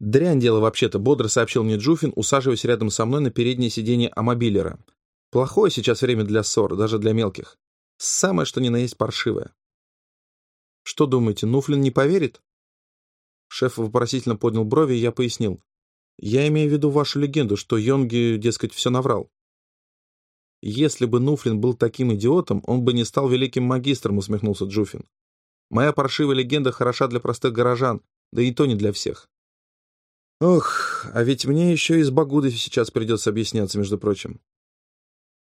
«Дрянь дело вообще-то», — бодро сообщил мне Джуфин, усаживаясь рядом со мной на переднее сиденье амобилера. «Плохое сейчас время для ссор, даже для мелких. Самое, что ни на есть паршивое». «Что думаете, Нуфлин не поверит?» Шеф вопросительно поднял брови, и я пояснил. «Я имею в виду вашу легенду, что Йонги, дескать, все наврал». «Если бы Нуфлин был таким идиотом, он бы не стал великим магистром», — усмехнулся Джуфин. «Моя паршивая легенда хороша для простых горожан, да и то не для всех». «Ох, а ведь мне еще и с Багудой сейчас придется объясняться, между прочим».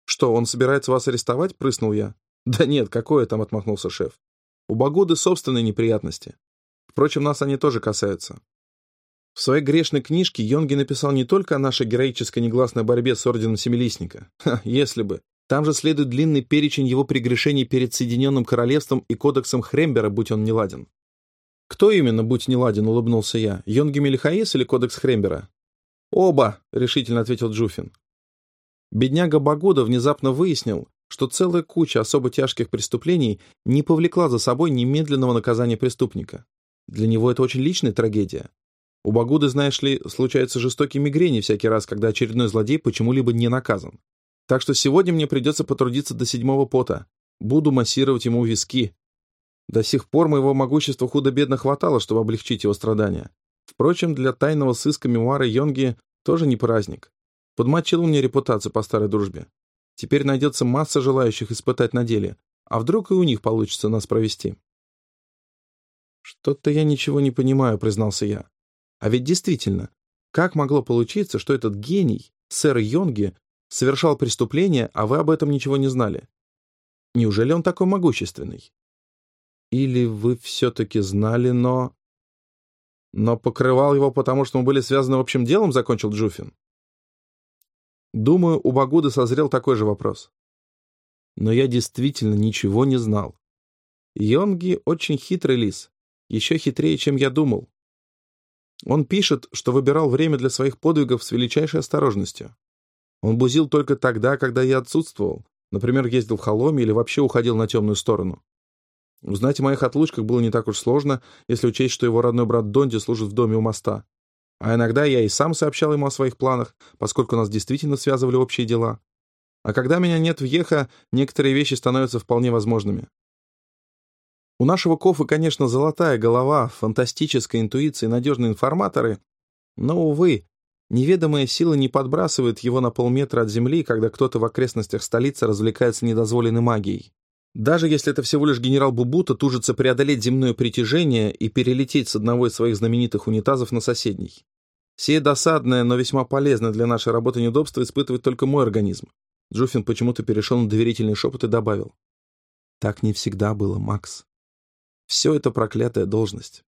«Что, он собирается вас арестовать?» — прыснул я. «Да нет, какое там», — отмахнулся шеф. «У Багуды собственные неприятности. Впрочем, нас они тоже касаются. В своей грешной книжке Йонги написал не только о нашей героической негласной борьбе с Орденом Семилистника. Ха, если бы. Там же следует длинный перечень его прегрешений перед Соединенным Королевством и Кодексом Хрембера, будь он неладен. «Кто именно, будь неладен?» — улыбнулся я. «Йонги Мелихаис или Кодекс Хрембера?» «Оба», — решительно ответил Джуфин. Бедняга Багуда внезапно выяснил, что целая куча особо тяжких преступлений не повлекла за собой немедленного наказания преступника. Для него это очень личная трагедия. У Багуды, знаешь ли, случаются жестокие мигрени всякий раз, когда очередной злодей почему-либо не наказан. Так что сегодня мне придется потрудиться до седьмого пота. Буду массировать ему виски. До сих пор моего могущества худо-бедно хватало, чтобы облегчить его страдания. Впрочем, для тайного сыска мемуара Йонги тоже не праздник. Подмочил мне репутацию по старой дружбе. Теперь найдется масса желающих испытать на деле. А вдруг и у них получится нас провести? «Что-то я ничего не понимаю», — признался я. А ведь действительно, как могло получиться, что этот гений, сэр Йонги, совершал преступление, а вы об этом ничего не знали? Неужели он такой могущественный? Или вы все-таки знали, но... Но покрывал его, потому что мы были связаны общим делом, закончил Джуфин? Думаю, у Багуды созрел такой же вопрос. Но я действительно ничего не знал. Йонги очень хитрый лис, еще хитрее, чем я думал. Он пишет, что выбирал время для своих подвигов с величайшей осторожностью. Он бузил только тогда, когда я отсутствовал, например, ездил в холоме или вообще уходил на темную сторону. Узнать о моих отлучках было не так уж сложно, если учесть, что его родной брат Донди служит в доме у моста. А иногда я и сам сообщал ему о своих планах, поскольку нас действительно связывали общие дела. А когда меня нет в Еха, некоторые вещи становятся вполне возможными. У нашего Кофа, конечно, золотая голова, фантастическая интуиция и надежные информаторы, но, увы, неведомая сила не подбрасывает его на полметра от земли, когда кто-то в окрестностях столицы развлекается недозволенной магией. Даже если это всего лишь генерал Бубута тужится преодолеть земное притяжение и перелететь с одного из своих знаменитых унитазов на соседний. Сие досадное, но весьма полезное для нашей работы неудобство испытывает только мой организм. Джуфин почему-то перешел на доверительный шепот и добавил. Так не всегда было, Макс. Все это проклятая должность.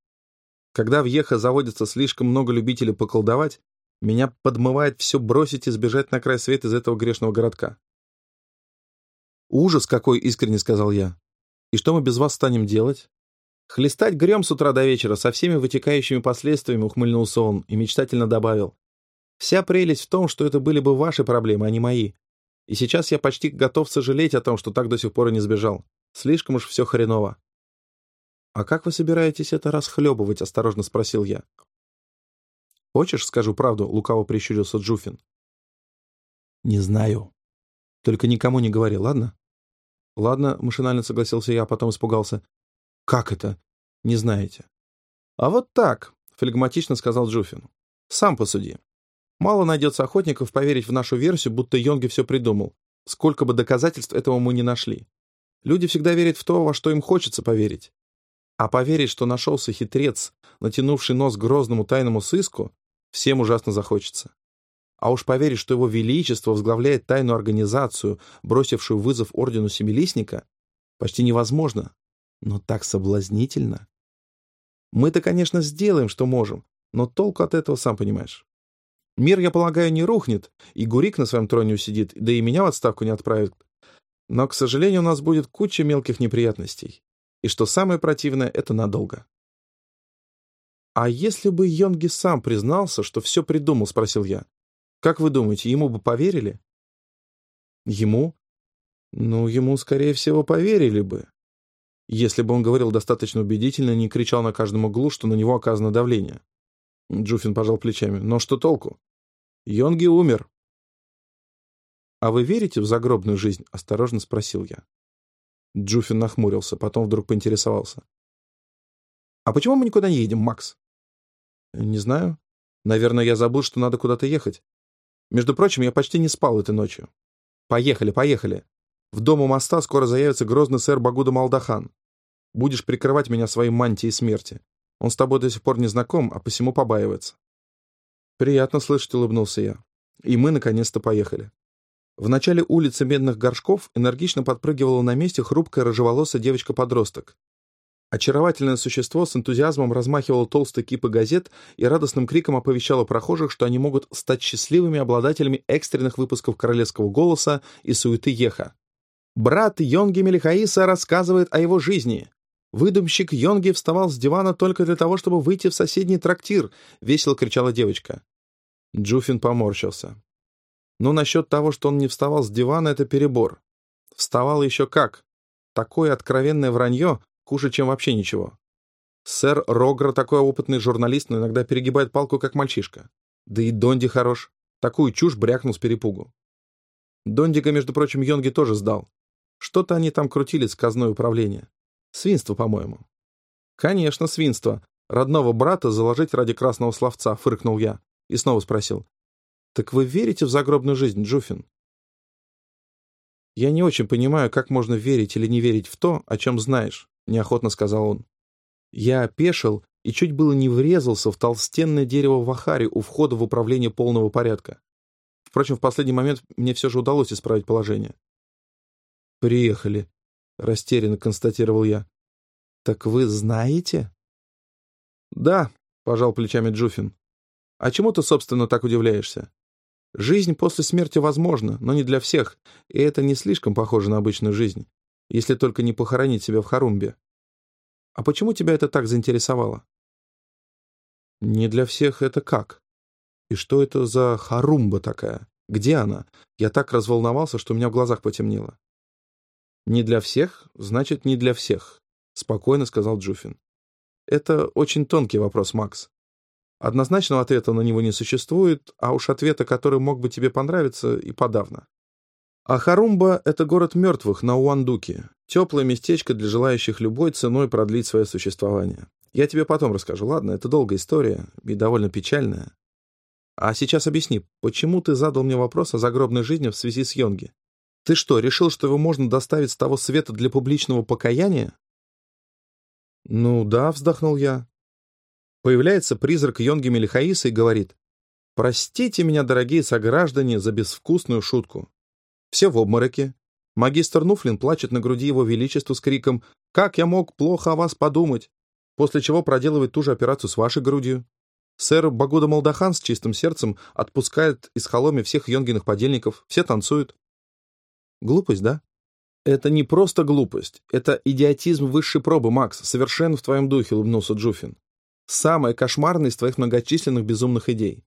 Когда в Еха заводится слишком много любителей поколдовать, меня подмывает все бросить и сбежать на край света из этого грешного городка. «Ужас какой!» — искренне сказал я. «И что мы без вас станем делать?» «Хлестать грем с утра до вечера со всеми вытекающими последствиями», — ухмыльнулся он и мечтательно добавил. «Вся прелесть в том, что это были бы ваши проблемы, а не мои. И сейчас я почти готов сожалеть о том, что так до сих пор и не сбежал. Слишком уж все хреново. «А как вы собираетесь это расхлебывать?» — осторожно спросил я. «Хочешь, скажу правду?» — лукаво прищурился Джуфин. «Не знаю. Только никому не говори, ладно?» «Ладно», — машинально согласился я, а потом испугался. «Как это? Не знаете?» «А вот так», — флегматично сказал Джуфин. «Сам посуди. Мало найдется охотников поверить в нашу версию, будто Йонги все придумал. Сколько бы доказательств этого мы не нашли. Люди всегда верят в то, во что им хочется поверить. А поверить, что нашелся хитрец, натянувший нос к грозному тайному сыску, всем ужасно захочется. А уж поверить, что его величество возглавляет тайную организацию, бросившую вызов ордену Семилистника, почти невозможно, но так соблазнительно. Мы-то, конечно, сделаем, что можем, но толку от этого сам понимаешь. Мир, я полагаю, не рухнет, и Гурик на своем троне усидит, да и меня в отставку не отправит. Но, к сожалению, у нас будет куча мелких неприятностей. И что самое противное, это надолго. «А если бы Йонги сам признался, что все придумал?» — спросил я. «Как вы думаете, ему бы поверили?» «Ему?» «Ну, ему, скорее всего, поверили бы. Если бы он говорил достаточно убедительно не кричал на каждом углу, что на него оказано давление. Джуфин пожал плечами. Но что толку? Йонги умер. «А вы верите в загробную жизнь?» — осторожно спросил я. Джуфин нахмурился, потом вдруг поинтересовался. «А почему мы никуда не едем, Макс?» «Не знаю. Наверное, я забыл, что надо куда-то ехать. Между прочим, я почти не спал этой ночью. Поехали, поехали. В дом у моста скоро заявится грозный сэр Багуда Малдахан. Будешь прикрывать меня своей мантией смерти. Он с тобой до сих пор не знаком, а посему побаивается. Приятно слышать, улыбнулся я. И мы наконец-то поехали. В начале улицы Медных Горшков энергично подпрыгивала на месте хрупкая рыжеволосая девочка-подросток. Очаровательное существо с энтузиазмом размахивало толстой кипы газет и радостным криком оповещало прохожих, что они могут стать счастливыми обладателями экстренных выпусков королевского голоса и суеты Еха. Брат Йонги Мелихаиса рассказывает о его жизни. Выдумщик Йонги вставал с дивана только для того, чтобы выйти в соседний трактир, весело кричала девочка. Джуфин поморщился. Ну, насчет того, что он не вставал с дивана, это перебор. Вставал еще как. Такое откровенное вранье хуже, чем вообще ничего. Сэр Рогра такой опытный журналист, но иногда перегибает палку, как мальчишка. Да и Донди хорош. Такую чушь брякнул с перепугу. Дондика, между прочим, Йонги тоже сдал. Что-то они там крутили с казной управления. Свинство, по-моему. Конечно, свинство. Родного брата заложить ради красного словца, фыркнул я. И снова спросил. Так вы верите в загробную жизнь, Джуфин? Я не очень понимаю, как можно верить или не верить в то, о чем знаешь, неохотно сказал он. Я опешил и чуть было не врезался в толстенное дерево в Ахаре у входа в управление полного порядка. Впрочем, в последний момент мне все же удалось исправить положение. «Приехали», — растерянно констатировал я. «Так вы знаете?» «Да», — пожал плечами Джуфин. «А чему ты, собственно, так удивляешься? Жизнь после смерти возможна, но не для всех, и это не слишком похоже на обычную жизнь, если только не похоронить себя в Харумбе. А почему тебя это так заинтересовало?» «Не для всех это как? И что это за Харумба такая? Где она? Я так разволновался, что у меня в глазах потемнело. «Не для всех, значит, не для всех», — спокойно сказал Джуфин. «Это очень тонкий вопрос, Макс. Однозначного ответа на него не существует, а уж ответа, который мог бы тебе понравиться, и подавно. А Харумба — это город мертвых на Уандуке, теплое местечко для желающих любой ценой продлить свое существование. Я тебе потом расскажу, ладно? Это долгая история и довольно печальная. А сейчас объясни, почему ты задал мне вопрос о загробной жизни в связи с Йонги? Ты что, решил, что его можно доставить с того света для публичного покаяния? Ну да, вздохнул я. Появляется призрак Йонги Мелихаиса и говорит, «Простите меня, дорогие сограждане, за безвкусную шутку». Все в обмороке. Магистр Нуфлин плачет на груди его величеству с криком «Как я мог плохо о вас подумать?» После чего проделывает ту же операцию с вашей грудью. Сэр Багуда Малдахан с чистым сердцем отпускает из холоми всех Йонгиных подельников, все танцуют. Глупость, да? Это не просто глупость, это идиотизм высшей пробы, Макс, совершенно в твоем духе, улыбнулся Джуфин. Самая кошмарная из твоих многочисленных безумных идей.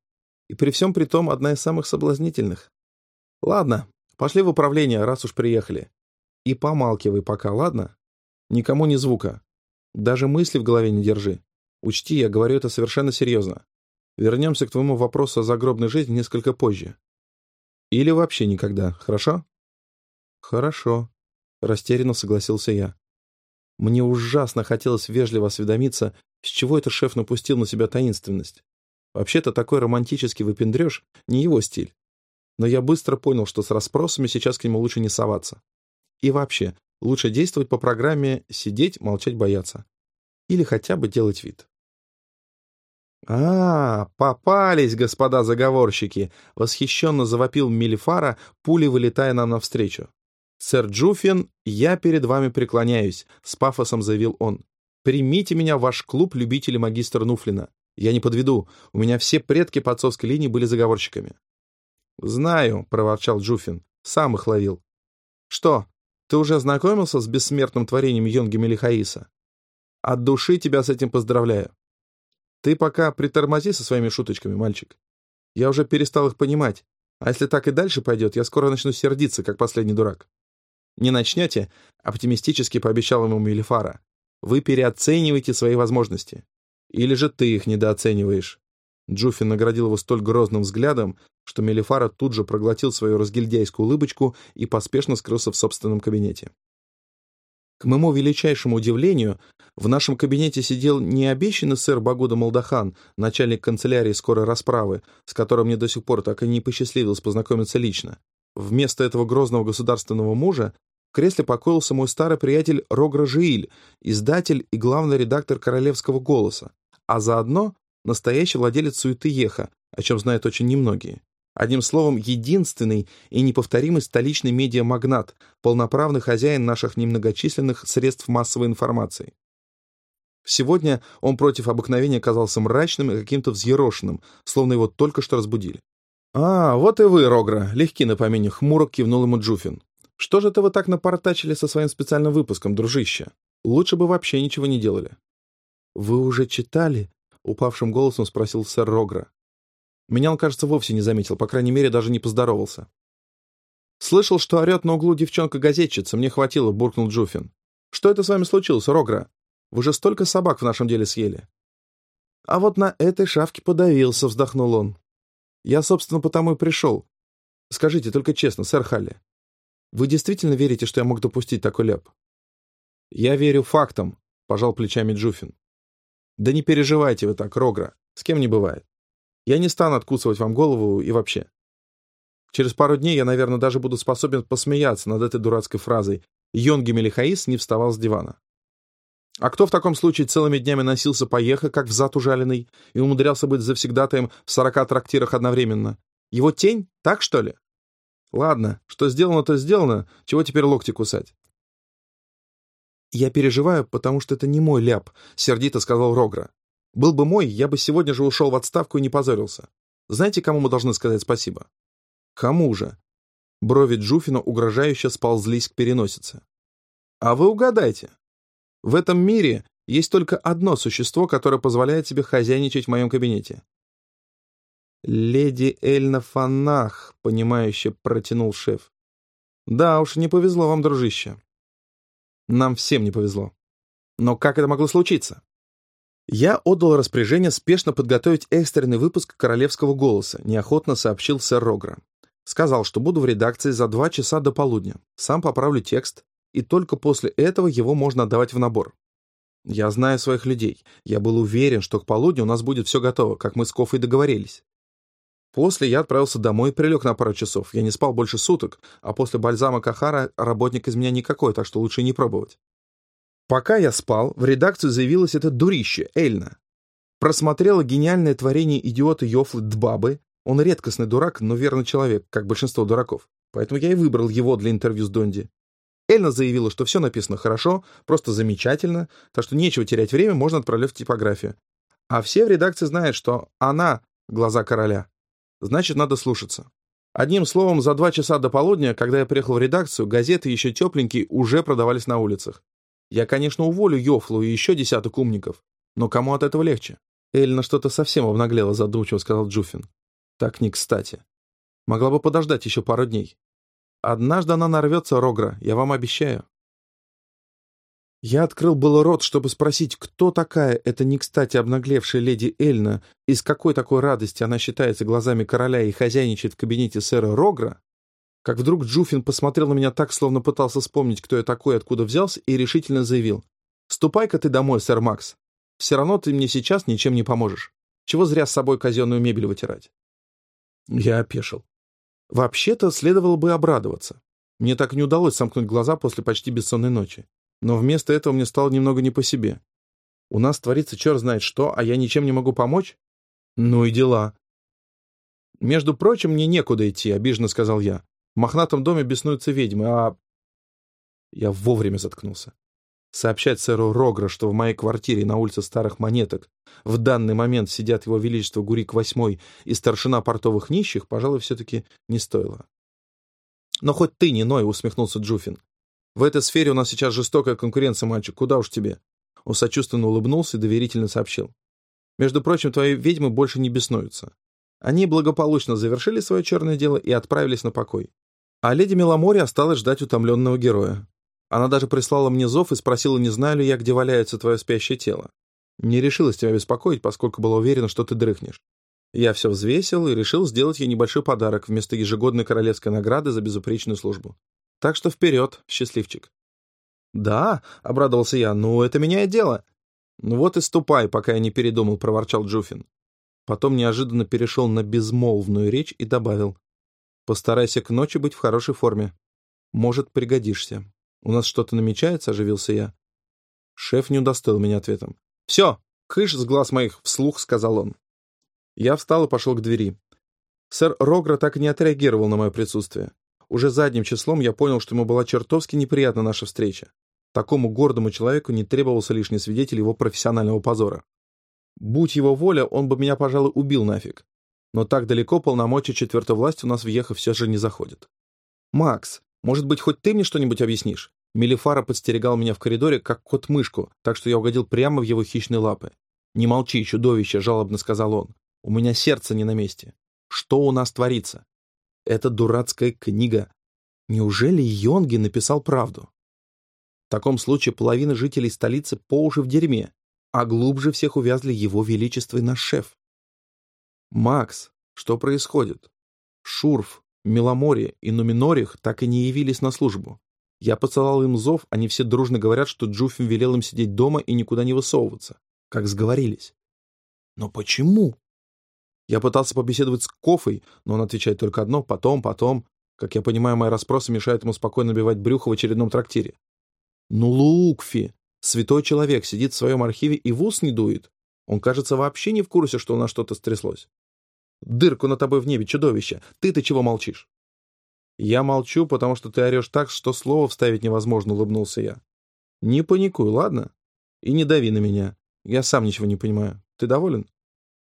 И при всем при том одна из самых соблазнительных. Ладно, пошли в управление, раз уж приехали. И помалкивай пока, ладно? Никому ни звука. Даже мысли в голове не держи. Учти, я говорю это совершенно серьезно. Вернемся к твоему вопросу о загробной жизни несколько позже. Или вообще никогда, хорошо? «Хорошо», — растерянно согласился я. Мне ужасно хотелось вежливо осведомиться, с чего это шеф напустил на себя таинственность. Вообще-то такой романтический выпендреж — не его стиль. Но я быстро понял, что с расспросами сейчас к нему лучше не соваться. И вообще, лучше действовать по программе «сидеть, молчать, бояться». Или хотя бы делать вид. «А, попались, господа заговорщики!» — восхищенно завопил Мелифара, пулей вылетая нам навстречу. «Сэр Джуфин, я перед вами преклоняюсь», — с пафосом заявил он. «Примите меня в ваш клуб любителей магистра Нуфлина. Я не подведу, у меня все предки по отцовской линии были заговорщиками». «Знаю», — проворчал Джуфин, — «сам их ловил». «Что, ты уже ознакомился с бессмертным творением Йонги Мелихаиса? От души тебя с этим поздравляю. Ты пока притормози со своими шуточками, мальчик. Я уже перестал их понимать, а если так и дальше пойдет, я скоро начну сердиться, как последний дурак». Не начнете, оптимистически пообещал ему Мелифара. Вы переоцениваете свои возможности. Или же ты их недооцениваешь. Джуфин наградил его столь грозным взглядом, что Мелифара тут же проглотил свою разгильдяйскую улыбочку и поспешно скрылся в собственном кабинете. К моему величайшему удивлению, в нашем кабинете сидел не обещанный сэр Багуда Молдахан, начальник канцелярии скорой расправы, с которым мне до сих пор так и не посчастливилось познакомиться лично. Вместо этого грозного государственного мужа в кресле покоился мой старый приятель Рогра Жииль, издатель и главный редактор «Королевского голоса», а заодно настоящий владелец суеты Еха, о чем знают очень немногие. Одним словом, единственный и неповторимый столичный медиамагнат, полноправный хозяин наших немногочисленных средств массовой информации. Сегодня он против обыкновения казался мрачным и каким-то взъерошенным, словно его только что разбудили. «А, вот и вы, Рогра!» — легки на помине хмуро кивнул ему Джуфин. «Что же это вы так напортачили со своим специальным выпуском, дружище? Лучше бы вообще ничего не делали». «Вы уже читали?» — упавшим голосом спросил сэр Рогра. Меня он, кажется, вовсе не заметил, по крайней мере, даже не поздоровался. «Слышал, что орет на углу девчонка-газетчица, мне хватило», — буркнул Джуфин. «Что это с вами случилось, Рогра? Вы же столько собак в нашем деле съели». «А вот на этой шавке подавился», — вздохнул он. «Я, собственно, потому и пришел. Скажите, только честно, сэр Халли, вы действительно верите, что я мог допустить такой ляп?» «Я верю фактам», — пожал плечами Джуфин. «Да не переживайте вы так, Рогра, с кем не бывает. Я не стану откусывать вам голову и вообще. Через пару дней я, наверное, даже буду способен посмеяться над этой дурацкой фразой «Йонги Мелихаис не вставал с дивана». А кто в таком случае целыми днями носился по Ехе, как взад ужаленный, и умудрялся быть завсегдатаем в сорока трактирах одновременно? Его тень? Так, что ли? Ладно, что сделано, то сделано. Чего теперь локти кусать? «Я переживаю, потому что это не мой ляп», — сердито сказал Рогра. Был бы мой, я бы сегодня же ушел в отставку и не позорился. Знаете, кому мы должны сказать спасибо? Кому же? Брови Джуфина угрожающе сползлись к переносице. А вы угадайте. В этом мире есть только одно существо, которое позволяет себе хозяйничать в моем кабинете. «Леди Эльна Фанах», — понимающе протянул шеф. «Да уж, не повезло вам, дружище. Нам всем не повезло. Но как это могло случиться? Я отдал распоряжение спешно подготовить экстренный выпуск «Королевского голоса», неохотно сообщил сэр Рогра. Сказал, что буду в редакции за два часа до полудня. Сам поправлю текст, и только после этого его можно отдавать в набор. Я знаю своих людей. Я был уверен, что к полудню у нас будет все готово, как мы с Кофой договорились. После я отправился домой и прилег на пару часов. Я не спал больше суток, а после бальзама Кахара работник из меня никакой, так что лучше не пробовать. Пока я спал, в редакцию заявилась эта дурище, Эльна. Просмотрела гениальное творение идиота Йофлы Дбабы. Он редкостный дурак, но верный человек, как большинство дураков. Поэтому я и выбрал его для интервью с Донди. Эльна заявила, что все написано хорошо, просто замечательно, так что нечего терять время, можно отправлять в типографию. А все в редакции знают, что она — глаза короля. Значит, надо слушаться. Одним словом, за два часа до полудня, когда я приехал в редакцию, газеты еще тепленькие уже продавались на улицах. Я, конечно, уволю Йофлу и еще десяток умников, но кому от этого легче? Эльна что-то совсем обнаглела, задумчиво сказал Джуфин. Так не кстати. Могла бы подождать еще пару дней. Однажды она нарвется, Рогра, я вам обещаю. Я открыл было рот, чтобы спросить, кто такая эта не кстати обнаглевшая леди Эльна, и с какой такой радости она считается глазами короля и хозяйничает в кабинете сэра Рогра, как вдруг Джуфин посмотрел на меня так, словно пытался вспомнить, кто я такой, откуда взялся, и решительно заявил. «Ступай-ка ты домой, сэр Макс. Все равно ты мне сейчас ничем не поможешь. Чего зря с собой казенную мебель вытирать?» Я опешил. Вообще-то следовало бы обрадоваться. Мне так не удалось сомкнуть глаза после почти бессонной ночи. Но вместо этого мне стало немного не по себе. У нас творится черт знает что, а я ничем не могу помочь? Ну и дела. «Между прочим, мне некуда идти», — обиженно сказал я. В мохнатом доме беснуются ведьмы, а... Я вовремя заткнулся. Сообщать сэру Рогра, что в моей квартире на улице Старых Монеток в данный момент сидят его величество Гурик VIII и старшина портовых нищих, пожалуй, все-таки не стоило. «Но хоть ты не ной», — усмехнулся Джуфин. «В этой сфере у нас сейчас жестокая конкуренция, мальчик, куда уж тебе?» Он сочувственно улыбнулся и доверительно сообщил. «Между прочим, твои ведьмы больше не беснуются. Они благополучно завершили свое черное дело и отправились на покой. А леди Меломори осталась ждать утомленного героя. Она даже прислала мне зов и спросила, не знаю ли я, где валяется твое спящее тело. Не решилась тебя беспокоить, поскольку была уверена, что ты дрыхнешь. Я все взвесил и решил сделать ей небольшой подарок вместо ежегодной королевской награды за безупречную службу. Так что вперед, счастливчик. «Да», — обрадовался я, — «ну, это меняет дело». «Ну вот и ступай, пока я не передумал», — проворчал Джуфин. Потом неожиданно перешел на безмолвную речь и добавил. «Постарайся к ночи быть в хорошей форме. Может, пригодишься. У нас что-то намечается?» — оживился я. Шеф не удостоил меня ответом. «Все, кыш с глаз моих!» — вслух сказал он. Я встал и пошел к двери. Сэр Рогра так и не отреагировал на мое присутствие. Уже задним числом я понял, что ему была чертовски неприятна наша встреча. Такому гордому человеку не требовался лишний свидетель его профессионального позора. Будь его воля, он бы меня, пожалуй, убил нафиг. Но так далеко полномочия четвертой власти у нас в Ехо все же не заходит. «Макс, может быть, хоть ты мне что-нибудь объяснишь?» Мелифара подстерегал меня в коридоре, как кот-мышку, так что я угодил прямо в его хищные лапы. «Не молчи, чудовище!» — жалобно сказал он. «У меня сердце не на месте. Что у нас творится?» «Это дурацкая книга. Неужели Йонги написал правду?» В таком случае половина жителей столицы по уши в дерьме, а глубже всех увязли его величество и наш шеф. «Макс, что происходит? Шурф, Меломори и Нуминорих так и не явились на службу. Я посылал им зов, они все дружно говорят, что Джуфин велел им сидеть дома и никуда не высовываться, как сговорились. Но почему? Я пытался побеседовать с Кофой, но он отвечает только одно «потом, потом». Как я понимаю, мои расспросы мешают ему спокойно набивать брюхо в очередном трактире. Ну, Лукфи, святой человек, сидит в своем архиве и в ус не дует. Он, кажется, вообще не в курсе, что у нас что-то стряслось. Дырку на тобой в небе, чудовище. Ты-то чего молчишь? «Я молчу, потому что ты орешь так, что слова вставить невозможно», — улыбнулся я. «Не паникуй, ладно? И не дави на меня. Я сам ничего не понимаю. Ты доволен?»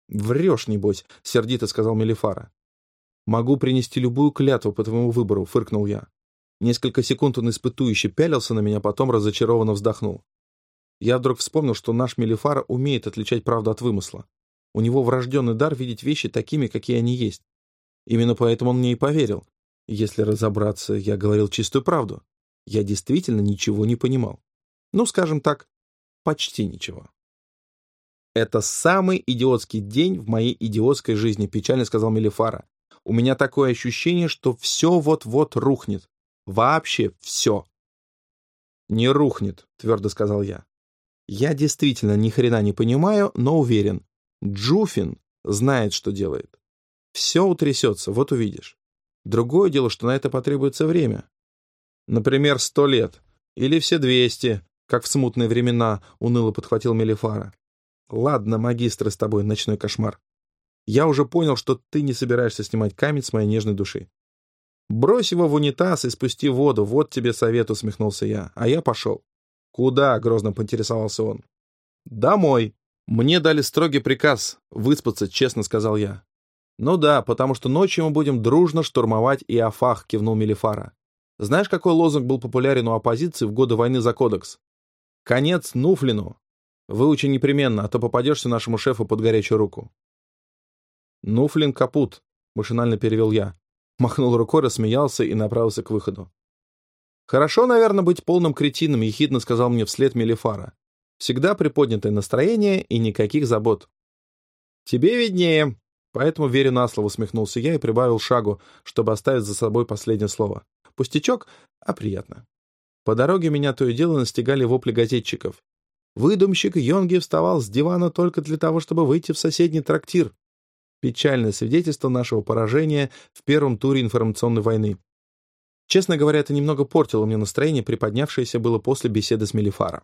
«Врешь, небось», — сердито сказал Мелифара. «Могу принести любую клятву по твоему выбору», — фыркнул я. Несколько секунд он испытующе пялился на меня, потом разочарованно вздохнул. Я вдруг вспомнил, что наш Мелифара умеет отличать правду от вымысла. У него врожденный дар видеть вещи такими, какие они есть. Именно поэтому он мне и поверил, если разобраться, я говорил чистую правду. Я действительно ничего не понимал. Ну, скажем так, почти ничего. «Это самый идиотский день в моей идиотской жизни», — печально сказал Мелифара. «У меня такое ощущение, что все вот-вот рухнет. Вообще все». «Не рухнет», — твердо сказал я. «Я действительно ни хрена не понимаю, но уверен. Джуфин знает, что делает. Все утрясется, вот увидишь. Другое дело, что на это потребуется время. Например, сто лет. Или все двести, как в смутные времена, уныло подхватил Мелифара. Ладно, магистры с тобой, ночной кошмар. Я уже понял, что ты не собираешься снимать камень с моей нежной души. Брось его в унитаз и спусти воду, вот тебе совет, усмехнулся я. А я пошел. Куда? грозно поинтересовался он. Домой. Мне дали строгий приказ выспаться, честно сказал я. «Ну да, потому что ночью мы будем дружно штурмовать Иофах», — кивнул Мелифара. «Знаешь, какой лозунг был популярен у оппозиции в годы войны за кодекс? Конец Нуфлину. Выучи непременно, а то попадешься нашему шефу под горячую руку». «Нуфлин капут», — машинально перевел я. Махнул рукой, рассмеялся и направился к выходу. «Хорошо, наверное, быть полным кретином», — ехидно сказал мне вслед Мелифара. «Всегда приподнятое настроение и никаких забот». «Тебе виднее», Поэтому верю на слово, усмехнулся я и прибавил шагу, чтобы оставить за собой последнее слово. Пустячок, а приятно. По дороге меня то и дело настигали вопли газетчиков. Выдумщик Йонги вставал с дивана только для того, чтобы выйти в соседний трактир. Печальное свидетельство нашего поражения в первом туре информационной войны. Честно говоря, это немного портило мне настроение, приподнявшееся было после беседы с Мелифара.